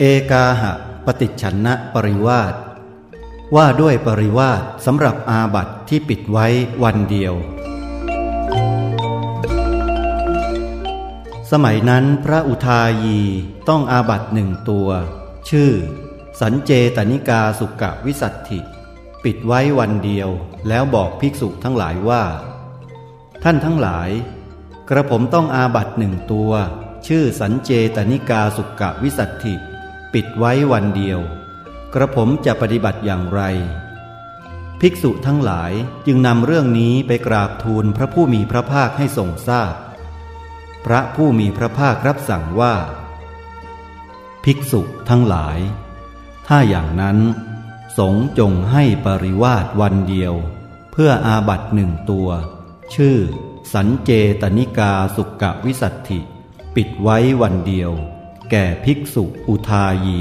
เอกาหะปฏิฉันนะปริวาสว่าด้วยปริวาสสำหรับอาบัติที่ปิดไว้วันเดียว สมัยนั้นพระอุทายีต้องอาบัติหนึ่งตัว ชื่อ สันเจตนิกาสุกะวิสัตถิ ปิดไว้วันเดียวแล้วบอกภิกษุทั้งหลายว่า ท่านทั้งหลาย กระผมต้องอาบัตหนึ่งตัว ชื่อสันเจตนิกาสุกะวิสัตถิ ปิดไว้วันเดียว กระผมจะปฏิบัติอย่างไร ภิกษุทั้งหลายจึงนำเรื่องนี้ไปกราบทูลพระผู้มีพระภาคให้ทรงทราบพพระผู้มีพระภาครับสั่งว่า ภิกษุทั้งหลาย ถ้าอย่างนั้น สงจงให้ปริวาสวันเดียว เพื่ออาบัตหนึ่งตัว ชื่อ สันเจตนิกาสุกะวิสัตถิ ปิดไว้วันเดียว ก่ภิกษุอุทายี